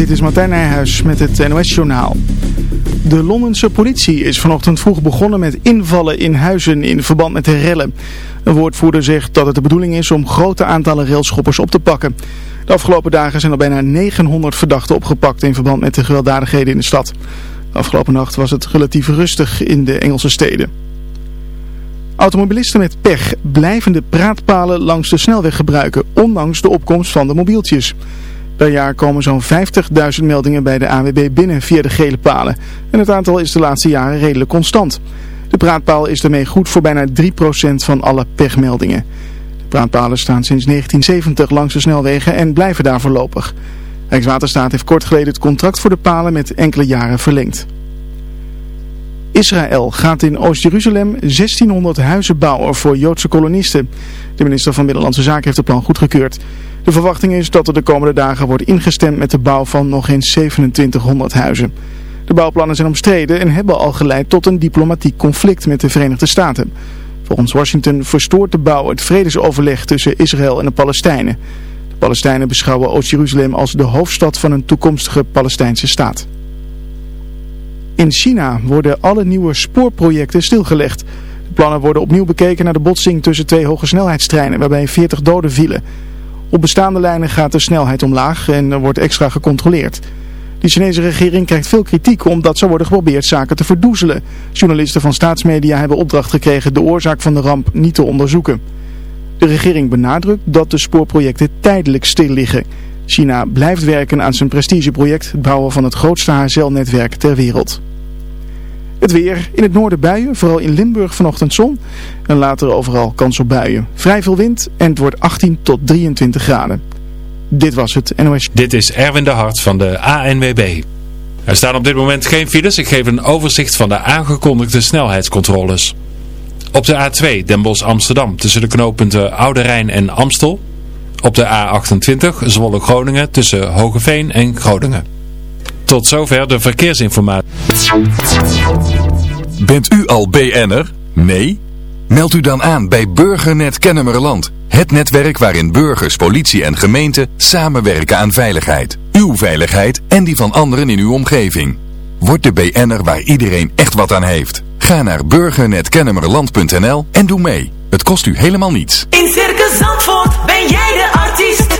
dit is Martijn Nijhuis met het NOS-journaal. De Londense politie is vanochtend vroeg begonnen met invallen in huizen in verband met de rellen. Een woordvoerder zegt dat het de bedoeling is om grote aantallen railschoppers op te pakken. De afgelopen dagen zijn er bijna 900 verdachten opgepakt in verband met de gewelddadigheden in de stad. Afgelopen nacht was het relatief rustig in de Engelse steden. Automobilisten met pech blijven de praatpalen langs de snelweg gebruiken, ondanks de opkomst van de mobieltjes. Per jaar komen zo'n 50.000 meldingen bij de AWB binnen via de gele palen. En het aantal is de laatste jaren redelijk constant. De praatpaal is daarmee goed voor bijna 3% van alle pechmeldingen. De praatpalen staan sinds 1970 langs de snelwegen en blijven daar voorlopig. Rijkswaterstaat heeft kort geleden het contract voor de palen met enkele jaren verlengd. Israël gaat in Oost-Jeruzalem 1600 huizen bouwen voor Joodse kolonisten. De minister van Binnenlandse Zaken heeft het plan goedgekeurd. De verwachting is dat er de komende dagen wordt ingestemd met de bouw van nog eens 2700 huizen. De bouwplannen zijn omstreden en hebben al geleid tot een diplomatiek conflict met de Verenigde Staten. Volgens Washington verstoort de bouw het vredesoverleg tussen Israël en de Palestijnen. De Palestijnen beschouwen Oost-Jeruzalem als de hoofdstad van een toekomstige Palestijnse staat. In China worden alle nieuwe spoorprojecten stilgelegd. De plannen worden opnieuw bekeken naar de botsing tussen twee hogesnelheidstreinen waarbij 40 doden vielen. Op bestaande lijnen gaat de snelheid omlaag en er wordt extra gecontroleerd. De Chinese regering krijgt veel kritiek omdat zo worden geprobeerd zaken te verdoezelen. Journalisten van staatsmedia hebben opdracht gekregen de oorzaak van de ramp niet te onderzoeken. De regering benadrukt dat de spoorprojecten tijdelijk stil liggen. China blijft werken aan zijn prestigeproject, het bouwen van het grootste HSL-netwerk ter wereld. Het weer. In het noorden buien, vooral in Limburg vanochtend zon. En later overal kans op buien. Vrij veel wind en het wordt 18 tot 23 graden. Dit was het NOS. Dit is Erwin de Hart van de ANWB. Er staan op dit moment geen files. Ik geef een overzicht van de aangekondigde snelheidscontroles. Op de A2 Den Bosch Amsterdam tussen de knooppunten Oude Rijn en Amstel. Op de A28 Zwolle Groningen tussen Hogeveen en Groningen. Tot zover de verkeersinformatie. Bent u al BN'er? Nee? Meld u dan aan bij Burgernet Kennemerland. Het netwerk waarin burgers, politie en gemeente samenwerken aan veiligheid. Uw veiligheid en die van anderen in uw omgeving. Word de BN'er waar iedereen echt wat aan heeft. Ga naar burgernetkennemerland.nl en doe mee. Het kost u helemaal niets. In Circus Zandvoort ben jij de artiest.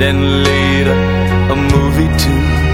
then later a movie too.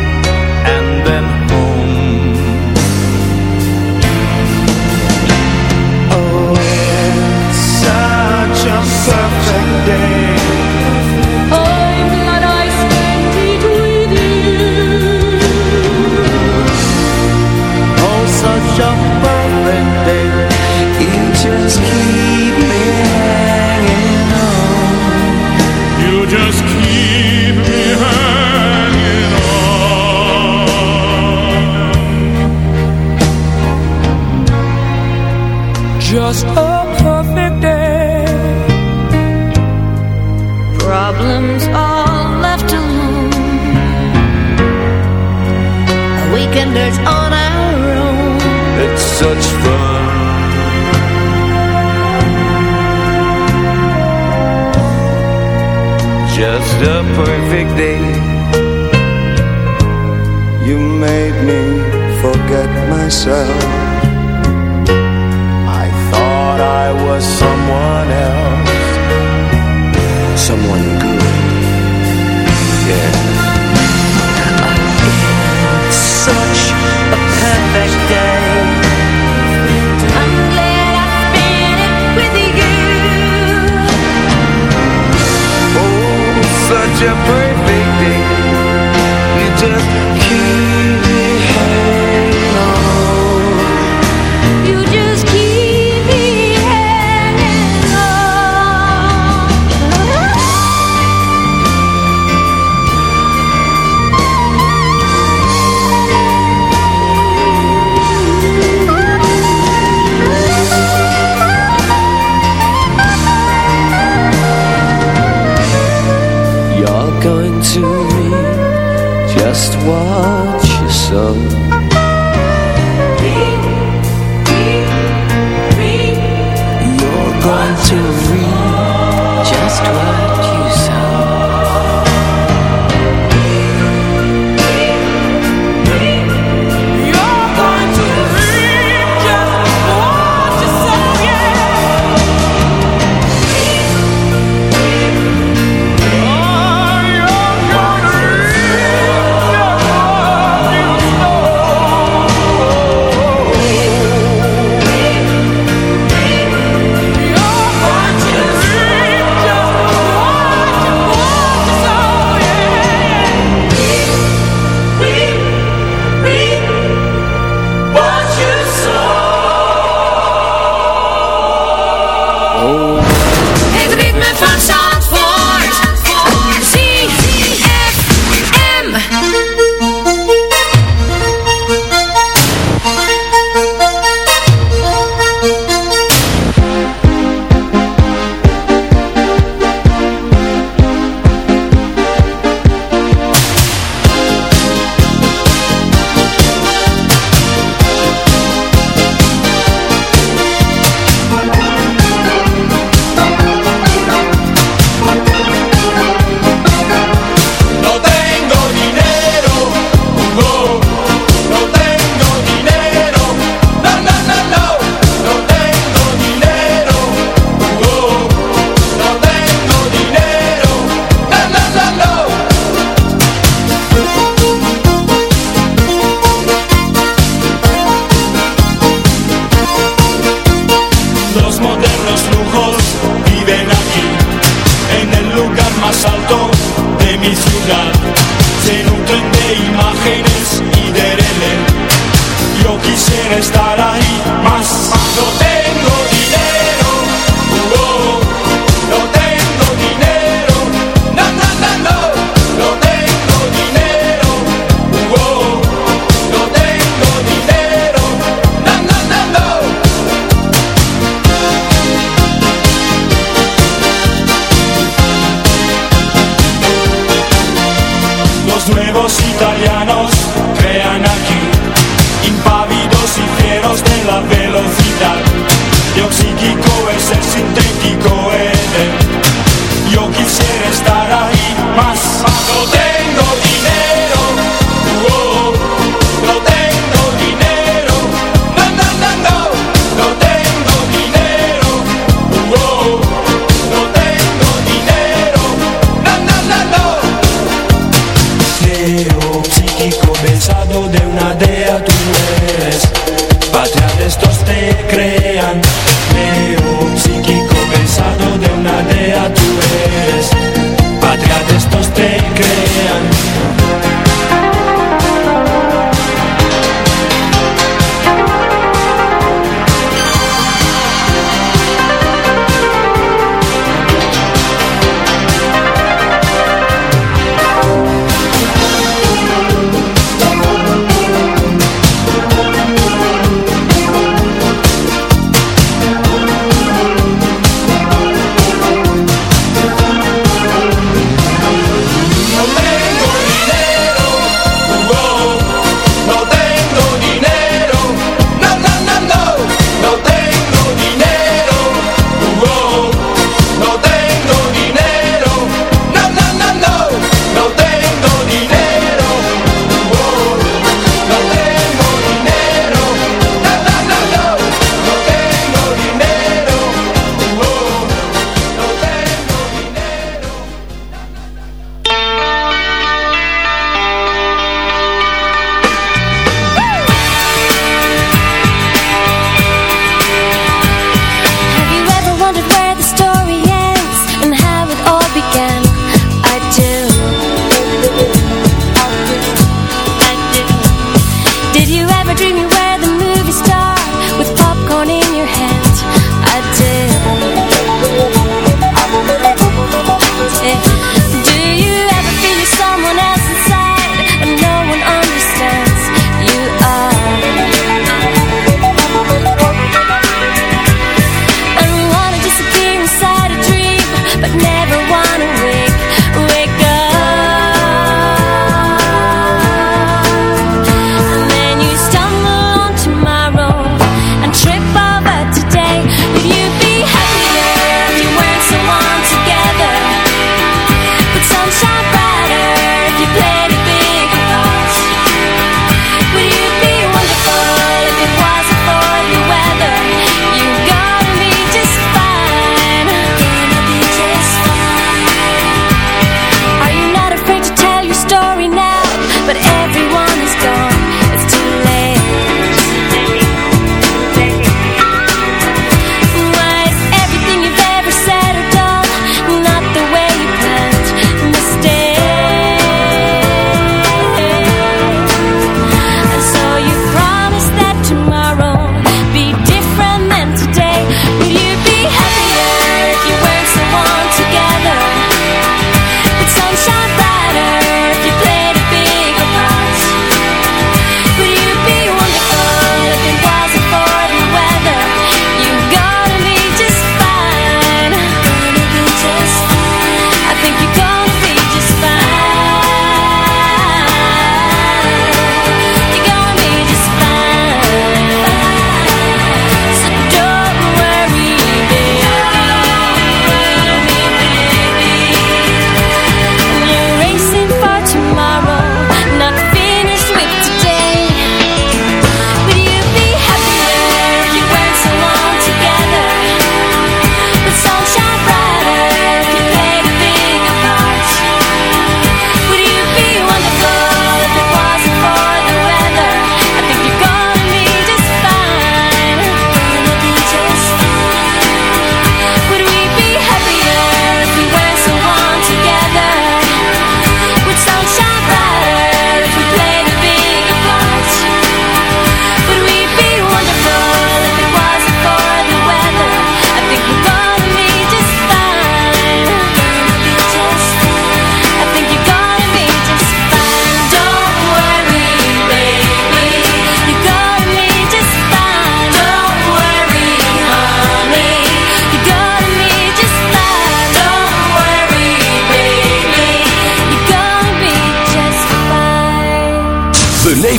the perfect day. You made me forget myself. separate watch you so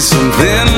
something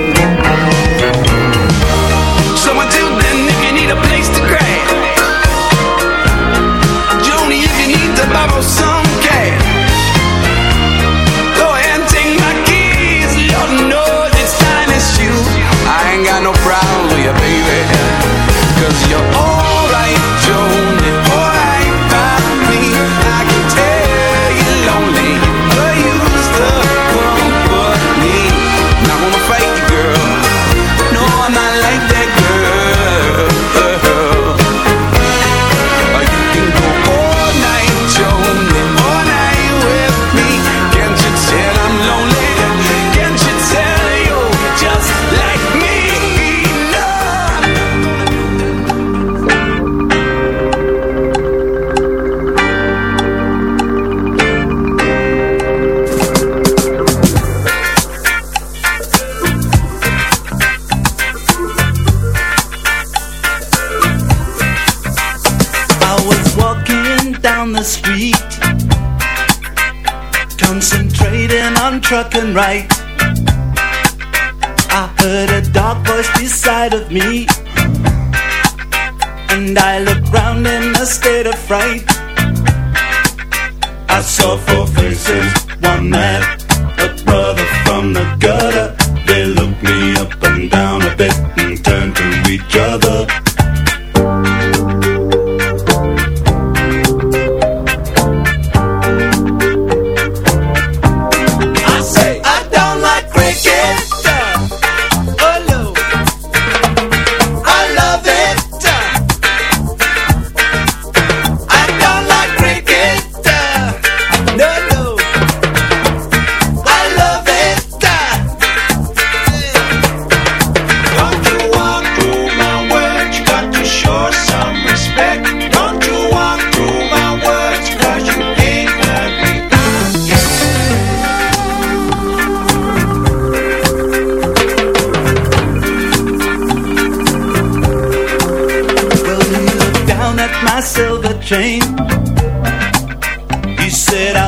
and right.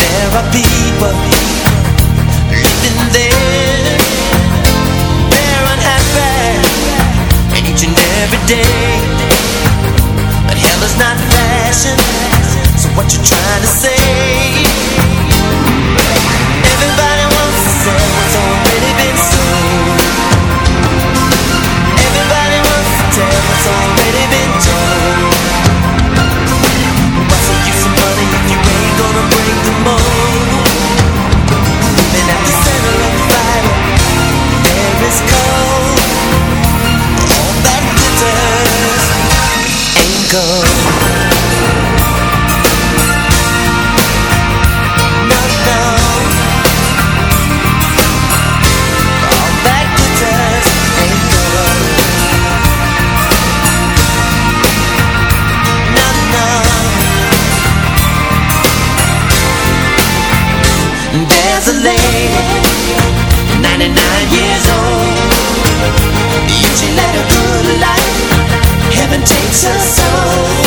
there are people living there. They're unhappy each and every day. But hell is not fashion 99 years old. You should let a good life Heaven takes her soul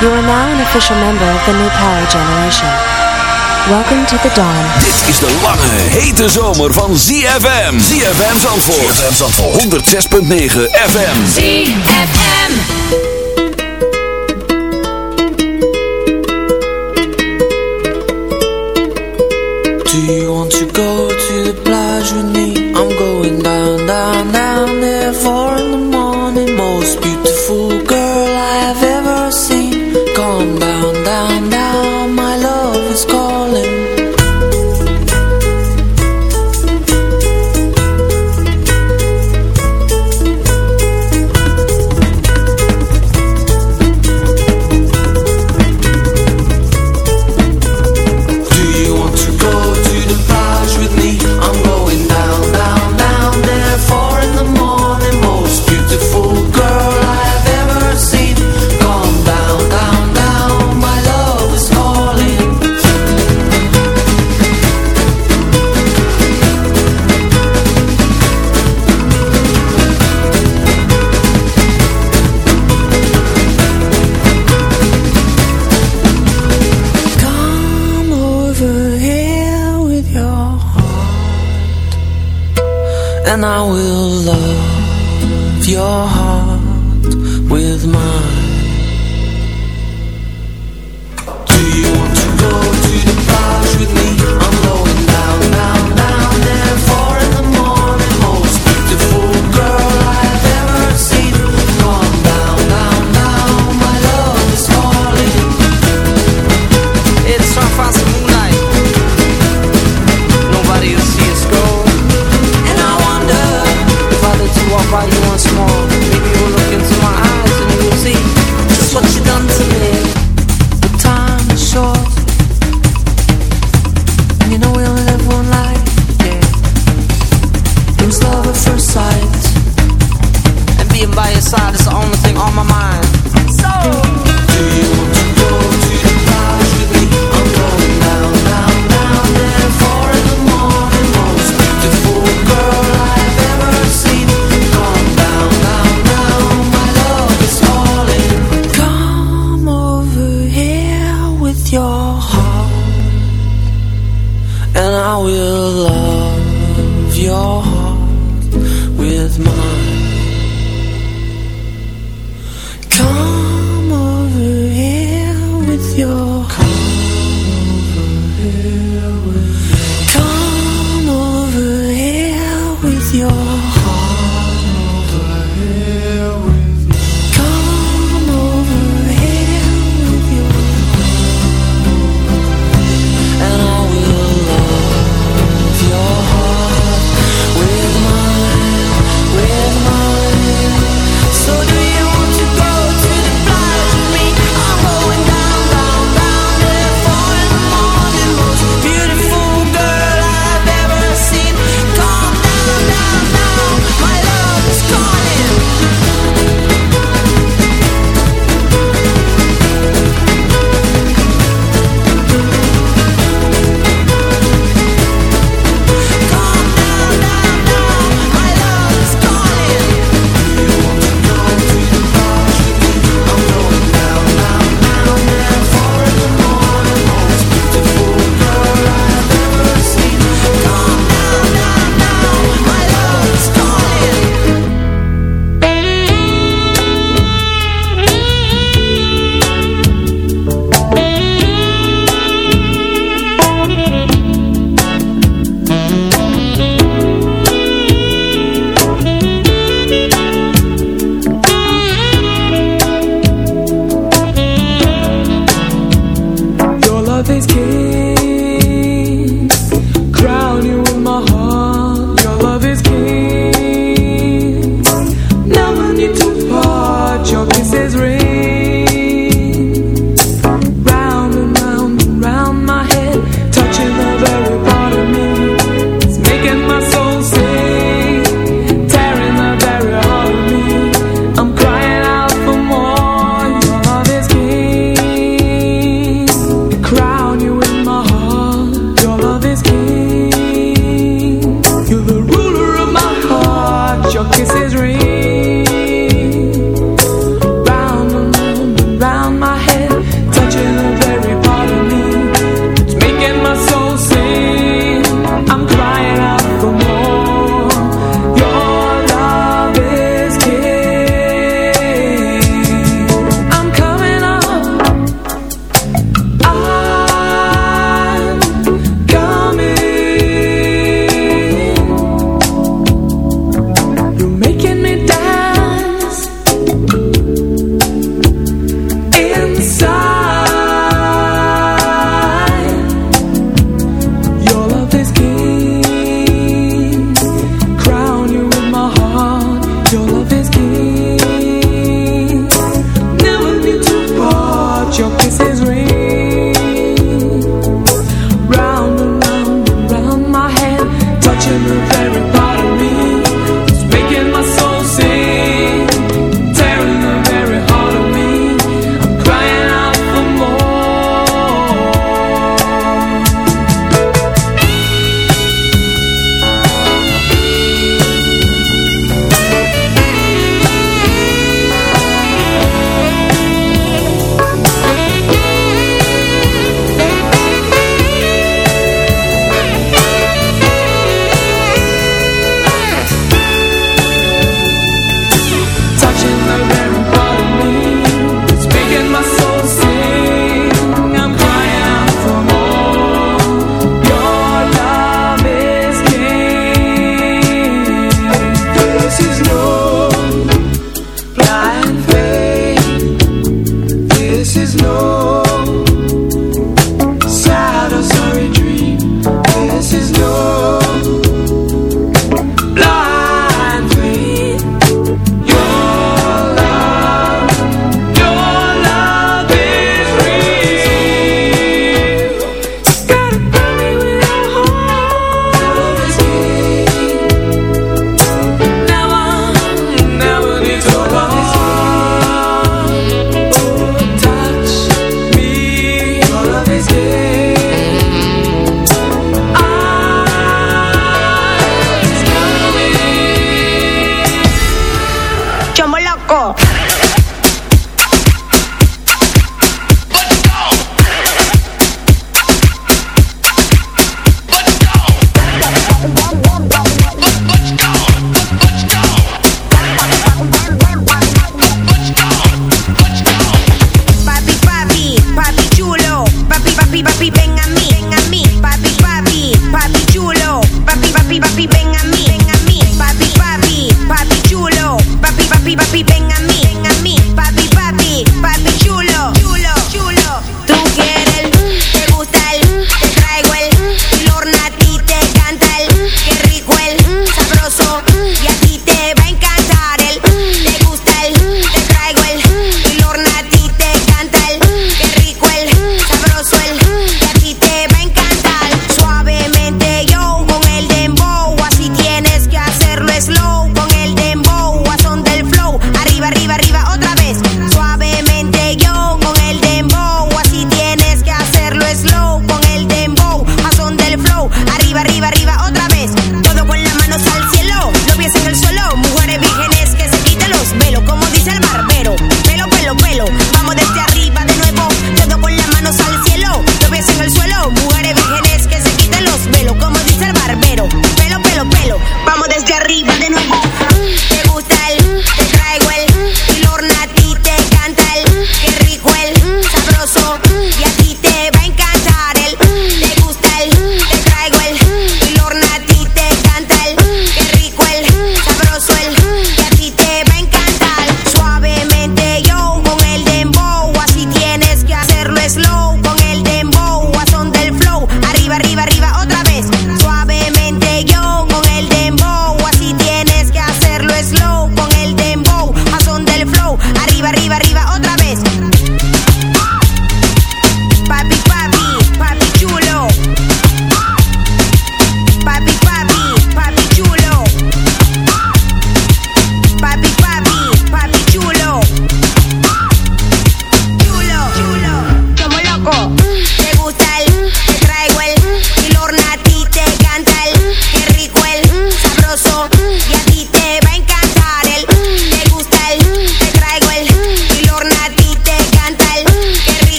You are now an official member of the New Power Generation. Welcome to the dawn. Dit is de lange, hete zomer van ZFM. ZFM Zandvoort. ZFM Zandvoort. 106.9 FM. ZFM.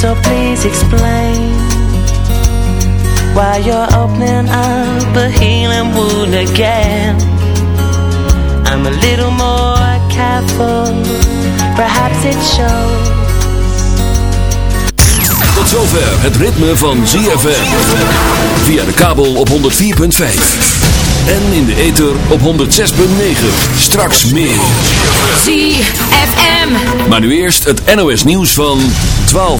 So please explain Why you're opening up a healing wound again I'm a little more careful Perhaps it shows Tot zover het ritme van ZFM. Via de kabel op 104.5. En in de ether op 106.9. Straks meer. ZFM. Maar nu eerst het NOS nieuws van 12.